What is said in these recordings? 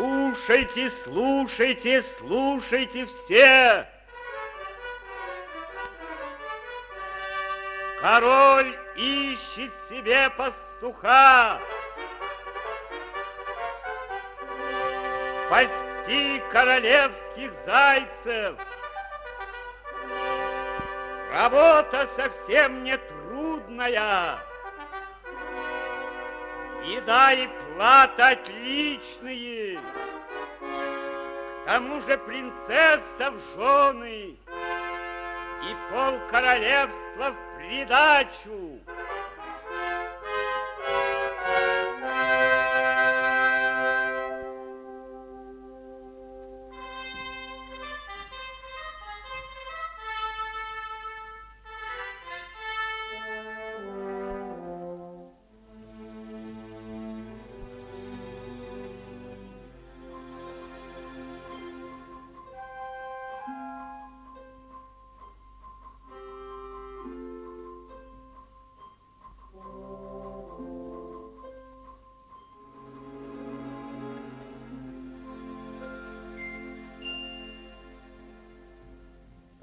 Слушайте, слушайте, слушайте все! Король ищет себе пастуха, пасти королевских зайцев. Работа совсем не трудная. Еда и плата отличные. К тому же принцесса в жены и пол королевства в придачу.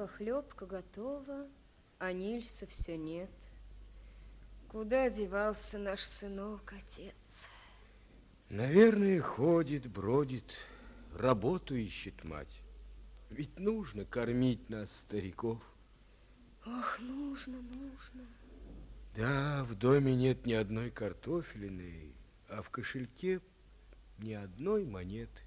Похлебка готова, а Нильса все нет. Куда девался наш сынок, отец? Наверное, ходит, бродит, работу ищет мать. Ведь нужно кормить нас, стариков. Ох, нужно, нужно. Да, в доме нет ни одной картофелины, а в кошельке ни одной монеты.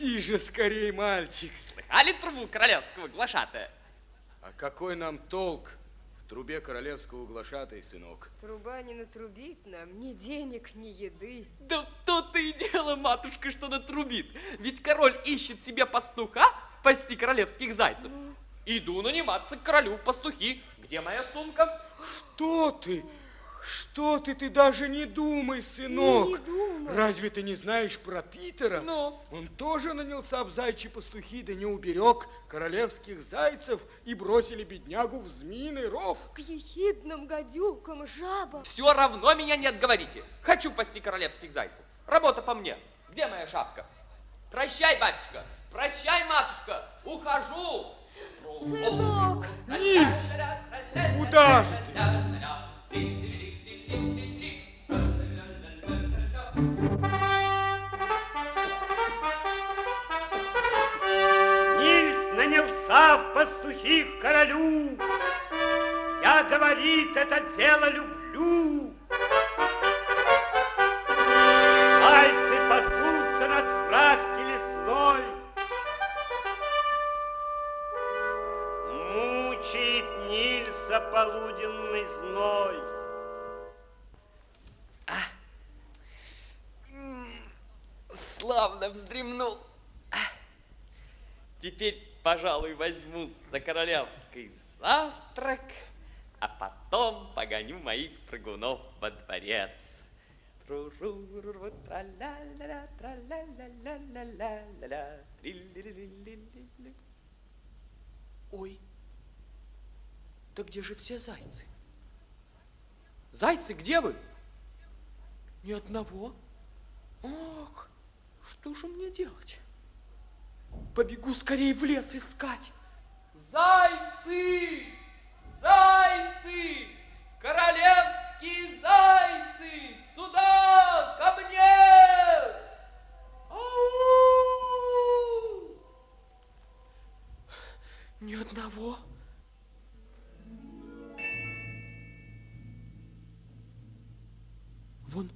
Иди же скорей, мальчик. Слыхали трубу королевского глашатая? А какой нам толк в трубе королевского глашатай, сынок? Труба не натрубит нам ни денег, ни еды. Да то-то и дело, матушка, что натрубит. Ведь король ищет себе пастуха пасти королевских зайцев. Иду наниматься к королю в пастухи. Где моя сумка? Что ты? Что ты? Ты даже не думай, сынок. не думаю. Разве ты не знаешь про Питера? Ну? Он тоже нанялся в зайчьи пастухи, да не уберег королевских зайцев и бросили беднягу в змеиный ров. К ехидным гадюкам, жабам. Все равно меня не отговорите. Хочу пасти королевских зайцев. Работа по мне. Где моя шапка? Прощай, батюшка. Прощай, матушка. Ухожу. Сынок. Нильс, куда же ты? Нильс нанялся в пастухи к королю. Я, говорит, это дело люблю. Вздремнул. Теперь, пожалуй, возьму за королевский завтрак, а потом погоню моих прыгунов во дворец. Ой, да где же все зайцы? Зайцы, где вы? Ни одного. Ох, что же мне делать? Побегу скорее в лес искать. Зайцы! Зайцы! Королевские зайцы! Сюда, ко мне! Ау! Ни одного. Вон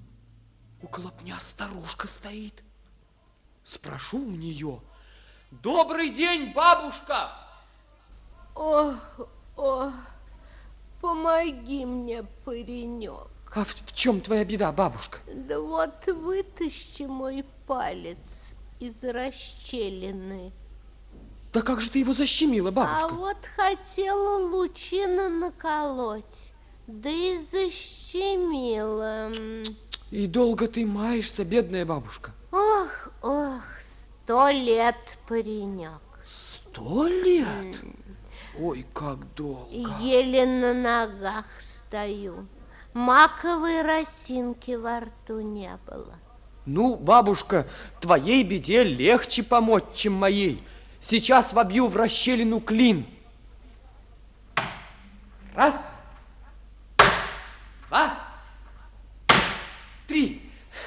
около пня старушка стоит. Спрошу у нее. Добрый день, бабушка! Ох, ох, помоги мне, паренек. А в, в чем твоя беда, бабушка? Да вот вытащи мой палец из расщелины. Да как же ты его защемила, А бабушка? вот хотела лучина наколоть, да и защемила. И долго ты маешься, бедная бабушка? Сто лет, паренек. Сто лет? Ой, как долго. Еле на ногах стою. Маковой росинки во рту не было. Ну, бабушка, твоей беде легче помочь, чем моей. Сейчас вобью в расщелину клин. Раз, два.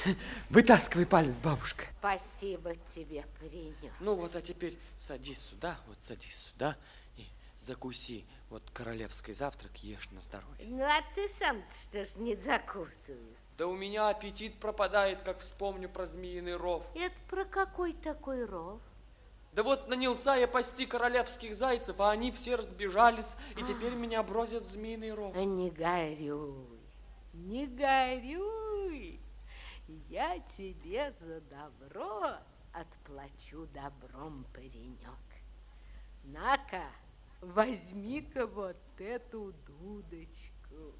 Вытаскивай палец, бабушка. Спасибо тебе, паренек. Ну вот, а теперь садись сюда, вот садись сюда и закуси. Вот королевский завтрак ешь на здоровье. Ну, а ты сам-то что ж не закусываешь? Да у меня аппетит пропадает, как вспомню про змеиный ров. Это про какой такой ров? Да вот нанялся я пасти королевских зайцев, а они все разбежались, и теперь меня бросят в змеиный ров. А не горюй, не горюй. Я тебе за добро отплачу добром, паренек. На-ка, возьми-ка вот эту дудочку.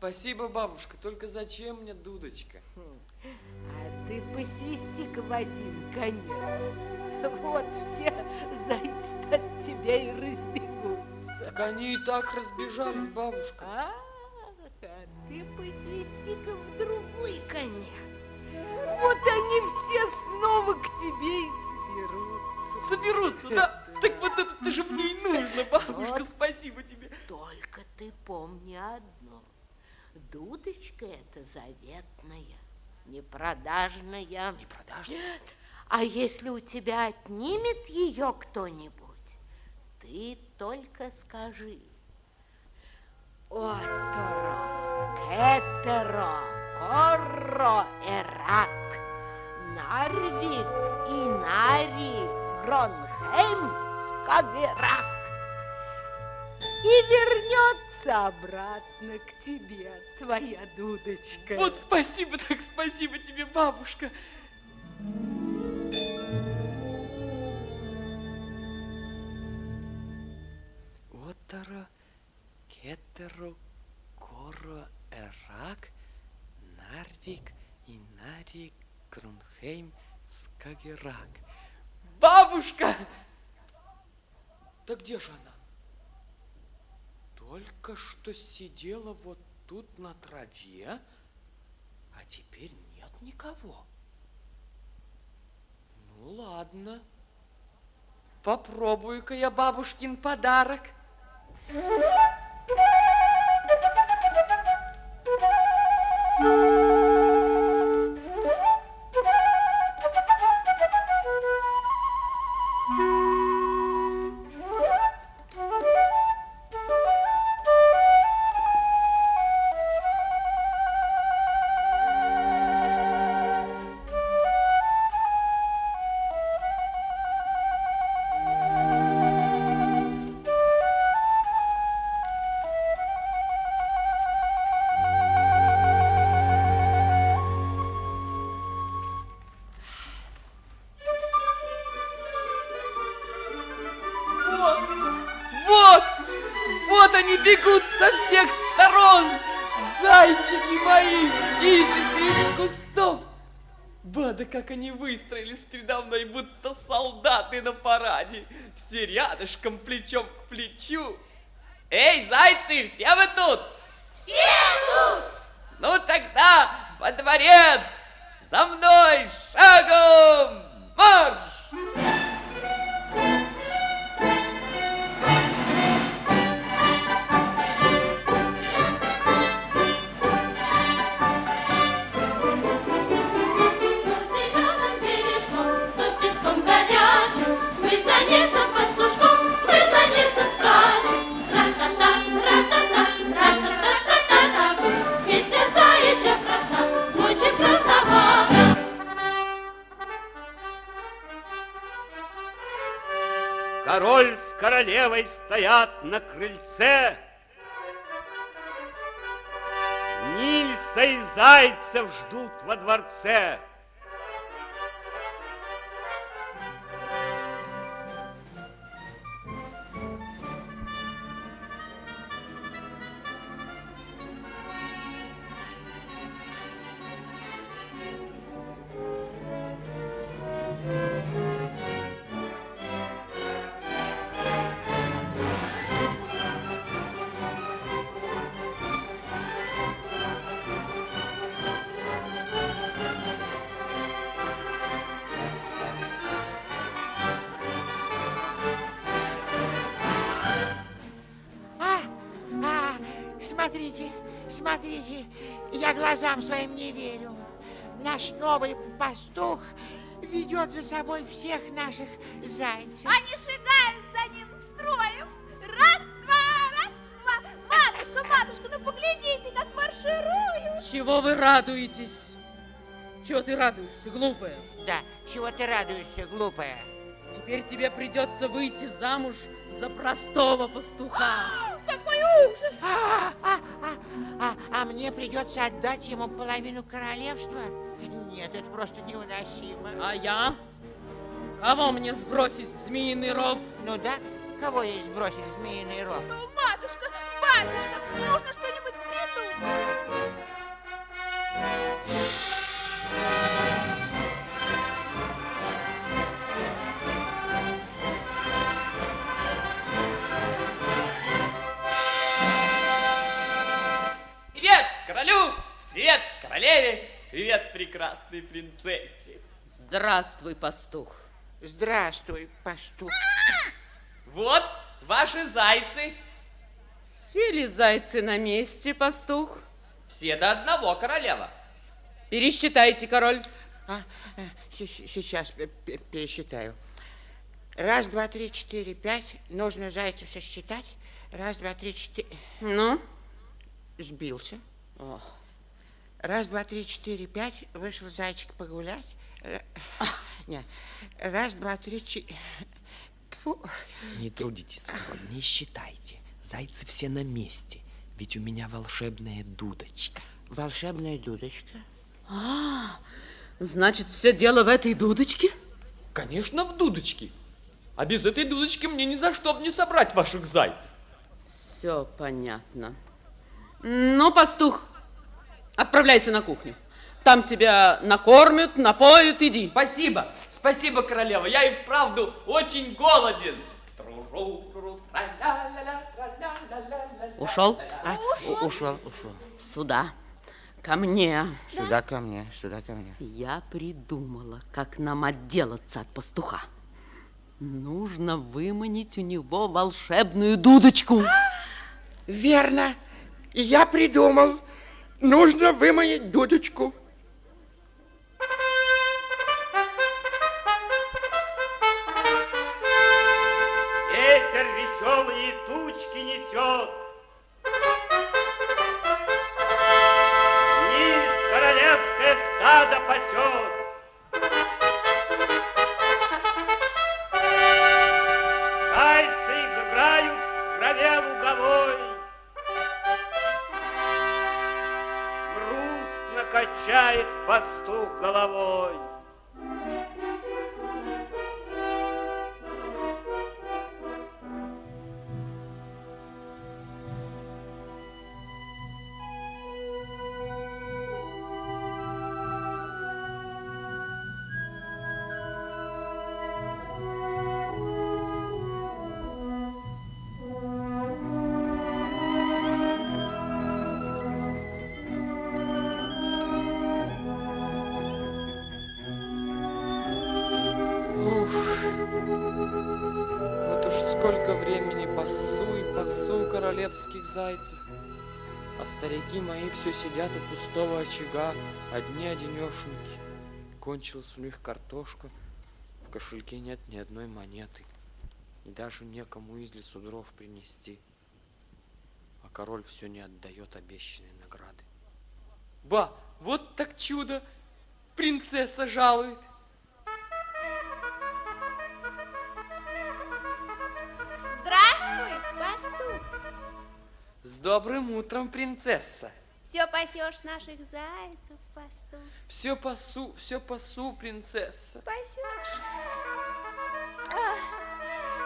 Спасибо, бабушка, только зачем мне дудочка? А ты посвисти-ка в один конец. Вот все зайцы от тебя и разбегутся. Так они и так разбежались, бабушка. Ах, а ты посвисти-ка в другой конец. Вот они все снова к тебе и соберутся. Соберутся, да? Так вот это же мне и нужно, бабушка, Вот. спасибо тебе. Только ты помни одно. Дудочка эта заветная, непродажная. Не продажно? А если у тебя отнимет ее кто-нибудь, ты только скажи. Оторо, кетеро, корро, эрак, нарвик, инари, гронхейм, скагерак. И вернется обратно к тебе твоя дудочка. Вот спасибо, так спасибо тебе, бабушка. Оторо, кетеро, коро, эрак, нарвик, инарик, крунхейм, скагерак. Бабушка! Да где же она? Только что сидела вот тут на траве, а теперь нет никого. Ну, ладно. Попробую-ка я бабушкин подарок. Вот, бегут со всех сторон, зайчики мои, из из кустов. Ба, да как они выстроились передо мной, будто солдаты на параде, все рядышком, плечом к плечу. Эй, зайцы, все вы тут? Все тут! Ну тогда во дворец, за мной шагом марш! На крыльце. Нильса и зайцев ждут во дворце. Смотрите, я глазам своим не верю. Наш новый пастух ведет за собой всех наших зайцев. Они шагают за ним строем. Раз, два, раз, два. Матушка, матушка, ну поглядите, как маршируют. Чего вы радуетесь? Чего ты радуешься, глупая? Да, чего ты радуешься, глупая? Теперь тебе придется выйти замуж за простого пастуха. Какой ужас! А, а, а, а, а мне придется отдать ему половину королевства? Нет, это просто невыносимо. А я? Кого мне сбросить в змеиный ров? Ну да, кого ей сбросить в змеиный ров? Ну, матушка, батюшка, нужно что-нибудь прекрасной принцессе. Здравствуй, пастух. Здравствуй, пастух. Вот ваши зайцы, Все ли зайцы на месте, пастух? все до одного королева. Пересчитайте, король. А, э, сейчас пе- пе- пересчитаю. Раз, два, три, четыре, пять. Нужно зайцев сосчитать. Раз, два, три, четыре. Ну? Сбился. Ох. Раз, два, три, четыре, пять. Вышел зайчик погулять. Нет. Раз, два, три, четыре. Не трудитесь, король, не считайте. Зайцы все на месте. Ведь у меня волшебная дудочка. Волшебная дудочка. А, значит, все дело в этой дудочке? Конечно, в дудочке. А без этой дудочки мне ни за что б не собрать ваших зайцев. Все понятно. Ну, пастух, отправляйся на кухню. Там тебя накормят, напоят, иди. Спасибо, спасибо, королева. Я и вправду очень голоден. Ушел? А, у- ушел, ушел. Сюда, ко мне. Сюда ко мне, сюда ко мне. Я придумала, как нам отделаться от пастуха. Нужно выманить у него волшебную дудочку. Верно. И я придумал. Нужно выманить дудочку. Королевских зайцев. А старики мои все сидят у пустого очага, одни одинешеньки. Кончилась у них картошка, в кошельке нет ни одной монеты. И даже некому из лесу дров принести. А король все не отдает обещанные награды. Ба, вот так чудо! Принцесса жалует. пастух? С добрым утром, принцесса. Все пасешь наших зайцев, пастух. Все пасу, все пасу, принцесса. Пасешь? Ах,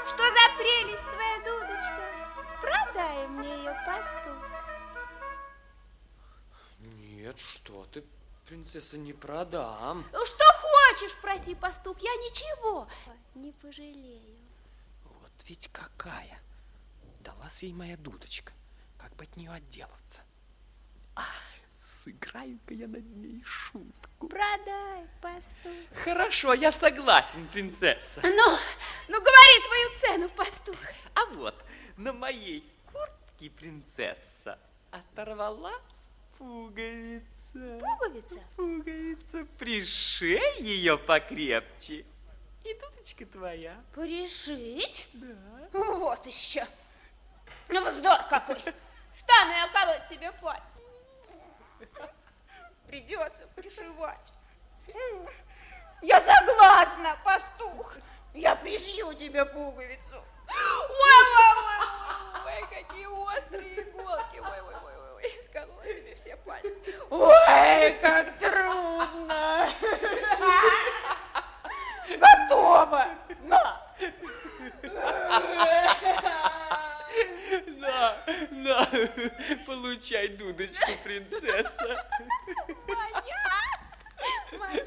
что за прелесть твоя дудочка? Продай мне ее, пастух. Нет, что ты, принцесса, не продам. Ну, что хочешь, проси, пастух, я ничего не пожалею. Вот ведь какая. Далась ей моя дудочка. Как бы от нее отделаться? А, сыграю-ка я над ней шутку. Продай, пастух. Хорошо, я согласен, принцесса. Ну, ну говори твою цену, пастух. А вот на моей куртке принцесса оторвалась пуговица. Пуговица? Пуговица. Пришей ее покрепче. И дудочка твоя. Пришить? Да. Вот еще. Ну, вздор какой. Стану я колоть себе пальцы. Придется пришивать. Я согласна, пастух. Я пришью тебе пуговицу. Ой, ой, ой, ой, какие острые иголки. Ой, ой, ой, ой, ой, сколола себе все пальцы. Ой, как трудно. Готово. На. На, получай дудочку, принцесса. Моя, моя.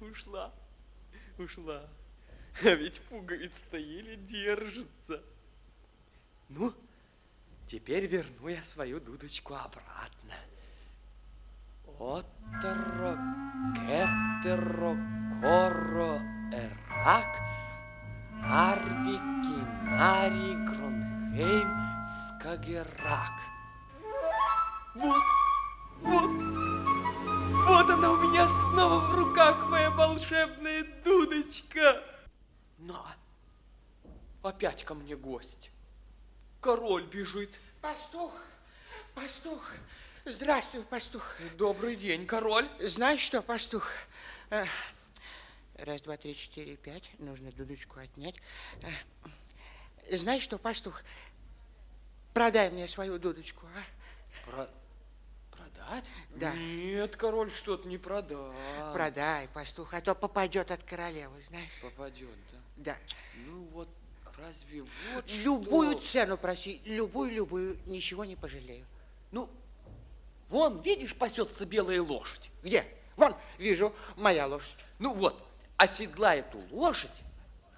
Ушла, ушла. А ведь пуговица-то еле держится. Ну, теперь верну я свою дудочку обратно. Оторо, кетеро, коро, эрак, нарви, кинари, гронхейм, скагерак. Вот, вот, вот она у меня снова в руках, моя волшебная дудочка. На, опять ко мне гость. Король бежит. Пастух, пастух, здравствуй, пастух. Добрый день, король. Знаешь что, пастух? Э, Раз, два, три, четыре, пять. Нужно дудочку отнять. Э, Знаешь что, пастух? Продай мне свою дудочку, а? Про... Продать? Да. Нет, король, что-то не продам. Продай, пастух, а то попадет от королевы, знаешь? Попадет, да? Да. Ну вот, разве вот Любую что? цену проси, любую-любую, ничего не пожалею. Ну, вон, видишь, пасется белая лошадь. Где? Вон, вижу, моя лошадь. Ну вот, оседлай эту лошадь,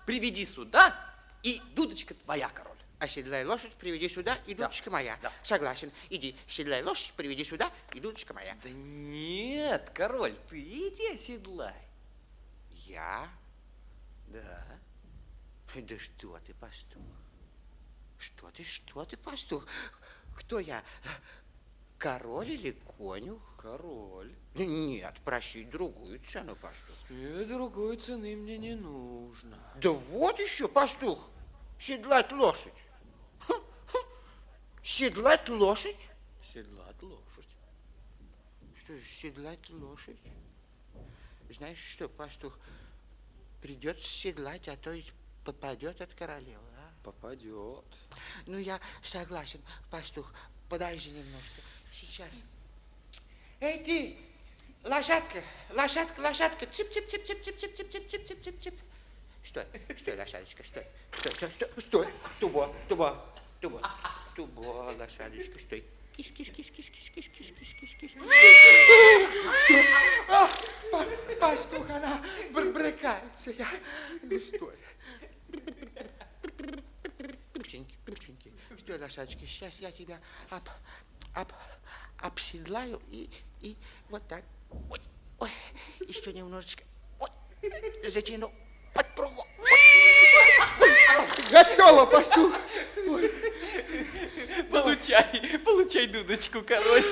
приведи сюда, и дудочка твоя, король. Оседлай лошадь, приведи сюда, и Да. дудочка моя. Да. Согласен. Иди, седлай лошадь, приведи сюда, и дудочка моя. Да нет, король, ты иди оседлай. Я? Да. Да что ты, пастух? Что ты, что ты, пастух? Кто я? Король или конюх? Король. Нет, проси другую цену, пастух. И другой цены мне не нужно. Да вот еще, пастух, седлать лошадь. Седлать лошадь? Седлать лошадь. Что же, седлать лошадь? Знаешь что, пастух, придется седлать, а то ведь попадет от королевы, а? Попадет. Ну, я согласен, пастух, подожди немножко. Сейчас. Эй, ты, лошадка, лошадка, лошадка, цып-цып-цып-цып-цып-цып-цып-цып-цып-цып. Стой, стой, лошадочка, стой, стой, стой, стой, стой, тубо, тубо, тубо, стой. Киш, киш, киш, киш, киш, киш, киш, киш, киш, киш. Что? А, па- пастух, она бр- брыкается, я, ну стой. Пушеньки, пушеньки. Стой, лошадочка, сейчас я тебя об, об, обседлаю и, и вот так. Ой, ой, еще немножечко. Ой, затяну подпругу. Готово, пастух. Получай, получай дудочку, король.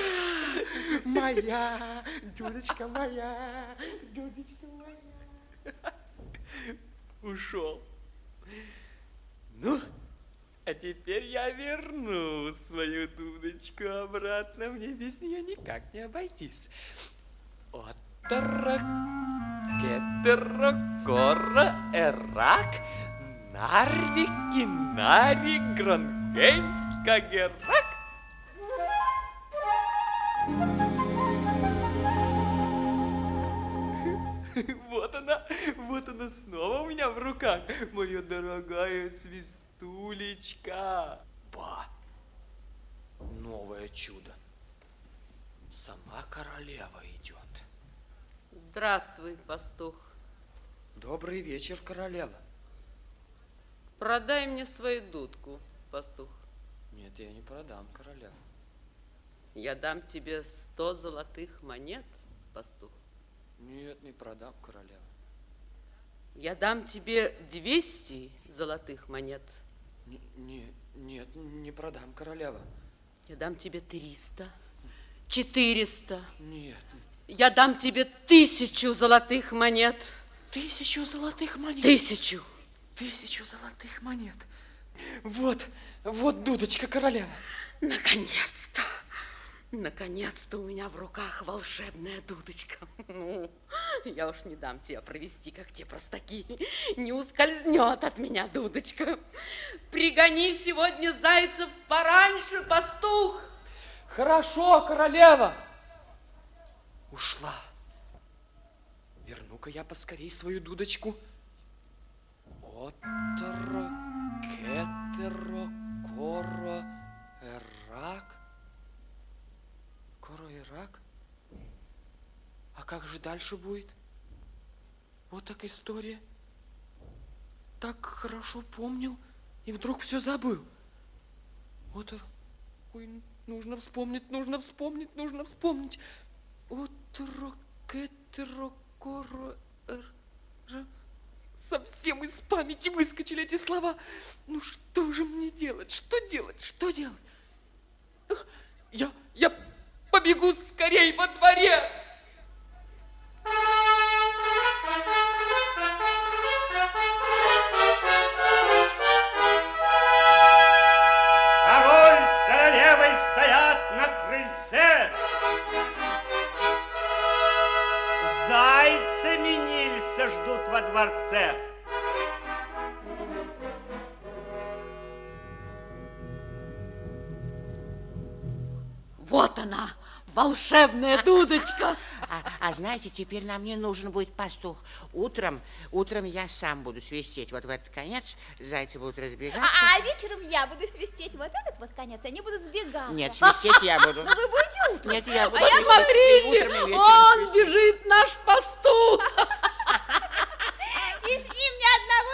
Моя, дудочка моя, дудочка моя. Ушел. Ну, а теперь я верну свою дудочку обратно. Мне без нее никак не обойтись. Отара, кетера, кора, эрак, нарви, кинари, гронхейм, Гронхеймскагерак. Вот она, вот она снова у меня в руках, моя дорогая свистулечка. Ба, новое чудо. Сама королева идет. Здравствуй, пастух. Добрый вечер, королева. Продай мне свою дудку, пастух. Нет, я не продам, королева. Я дам тебе сто золотых монет, пастух. Нет, не продам, королева. Я дам тебе 200 золотых монет. Не, не, нет, не продам, королева. Я дам тебе 300, 400. Нет. Я дам тебе тысячу золотых монет. Тысячу золотых монет? Тысячу. Тысячу золотых монет. Вот, вот дудочка королева. Наконец-то. Наконец-то у меня в руках волшебная дудочка. Ну, я уж не дам себя провести, как те простаки. Не ускользнет от меня дудочка. Пригони сегодня зайцев пораньше, пастух. Хорошо, королева. Ушла. Верну-ка я поскорей свою дудочку. Отеро, кетеро, коро, эрак. Коро и рак? А как же дальше будет? Вот так история. Так хорошо помнил, и вдруг все забыл. Отер... Ой, нужно вспомнить, нужно вспомнить, нужно вспомнить. Отро, кетеро, коро, эр... Совсем из памяти выскочили эти слова. Ну что же мне делать? Что делать? Что делать? Я, я побегу скорей во дворец. Волшебная дудочка. А, а знаете, теперь нам не нужен будет пастух. Утром, утром я сам буду свистеть вот в этот конец, зайцы будут разбегаться. А, а вечером я буду свистеть вот этот вот конец, они будут сбегаться. Нет, свистеть я буду. Но вы будете утром. Нет, я буду А я Смотрите, он бежит, наш пастух. И с ним ни одного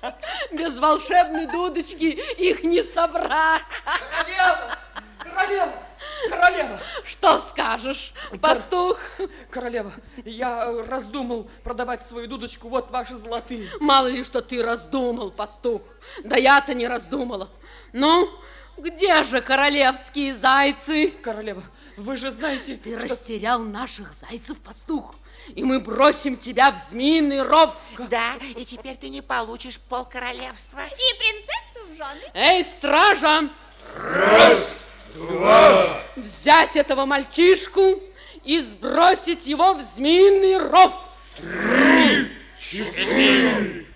зайчика. Без волшебной дудочки их не собрать. Королева! Королева! Что скажешь, пастух? Королева, я э, раздумал продавать свою дудочку, вот ваши золотые. Мало ли, что ты раздумал, пастух. Да я-то не раздумала. Ну, где же королевские зайцы? Королева, вы же знаете, Ты растерял наших зайцев, пастух, и мы бросим тебя в змеиный ров. Да, и теперь ты не получишь пол королевства. И принцессу в жены. Эй, стража! Раз, два, Взять этого мальчишку и сбросить его в змеиный ров. четыре.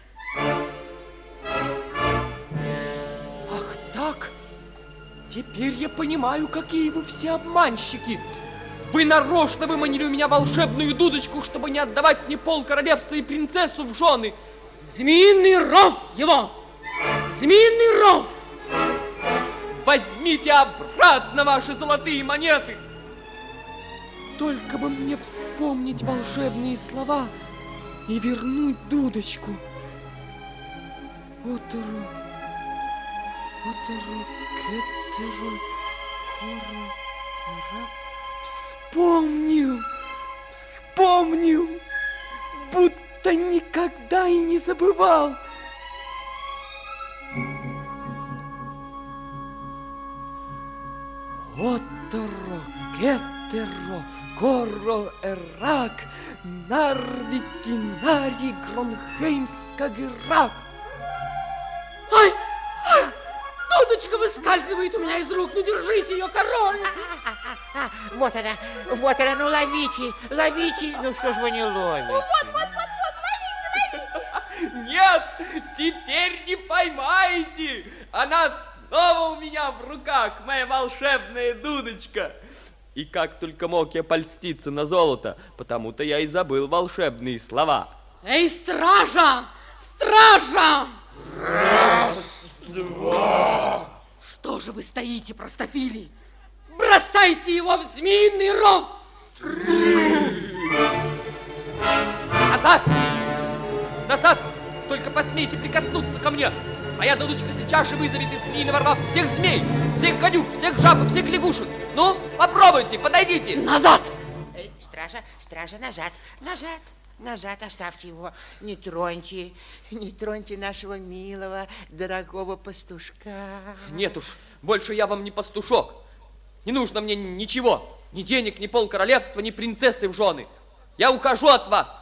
Ах так? Теперь я понимаю, какие вы все обманщики. Вы нарочно выманили у меня волшебную дудочку, чтобы не отдавать мне пол королевства и принцессу в жены. Змеиный ров его! Змеиный ров! Возьмите обратно ваши золотые монеты. Только бы мне вспомнить волшебные слова и вернуть дудочку. Отору, отору, кетеру, кору, ра. Вспомнил, вспомнил, будто никогда и не забывал. Оторо, кетеро, коро, эрак, нарвики, нари, гронхеймска, герак. Ай! ай! Дудочка выскальзывает у меня из рук. Ну, держите ее, король! Вот она, вот она, ну ловите, ловите. Ну что ж вы не ловите? Вот, вот, вот, вот, ловите, ловите. Нет, теперь не поймаете. Она снова у меня в руках моя волшебная дудочка. И как только мог я польститься на золото, потому-то я и забыл волшебные слова. Эй, стража! Стража! Раз, два. Что же вы стоите, простофили? Бросайте его в змеиный ров! Назад! Назад! Только посмейте прикоснуться ко мне! Моя дудочка сейчас же вызовет из змеиного рва всех змей, всех гадюк, всех жаб всех лягушек. Ну, попробуйте, подойдите. Назад! Эй, стража, стража, назад, назад, назад, оставьте его. Не троньте, не троньте нашего милого, дорогого пастушка. Нет уж, больше я вам не пастушок. Не нужно мне ничего. Ни денег, ни пол королевства, ни принцессы в жены. Я ухожу от вас.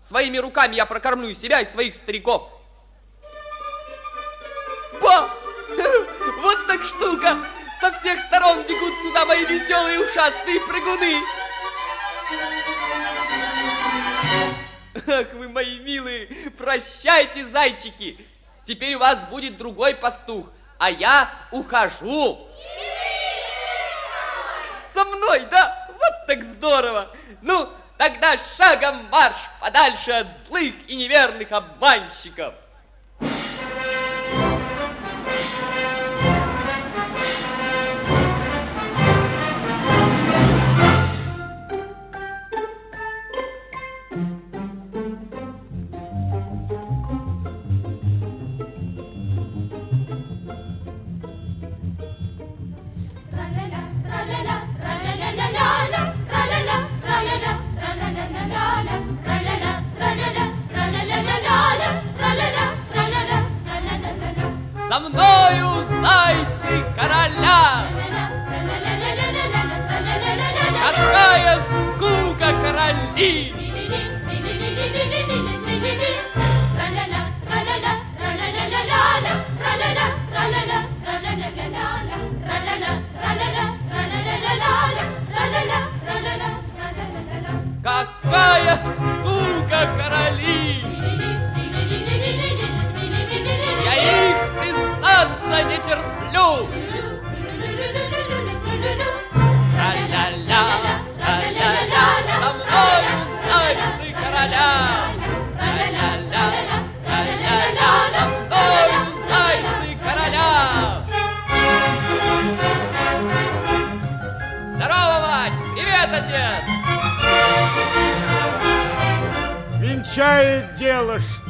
Своими руками я прокормлю и себя, и своих стариков. Штука! Со всех сторон бегут сюда мои веселые ушастые прыгуны. Ах, вы мои милые, прощайте, зайчики. Теперь у вас будет другой пастух, а я ухожу. Со мной, да? Вот так здорово. Ну, тогда шагом марш подальше от злых и неверных обманщиков. Венчает дело что?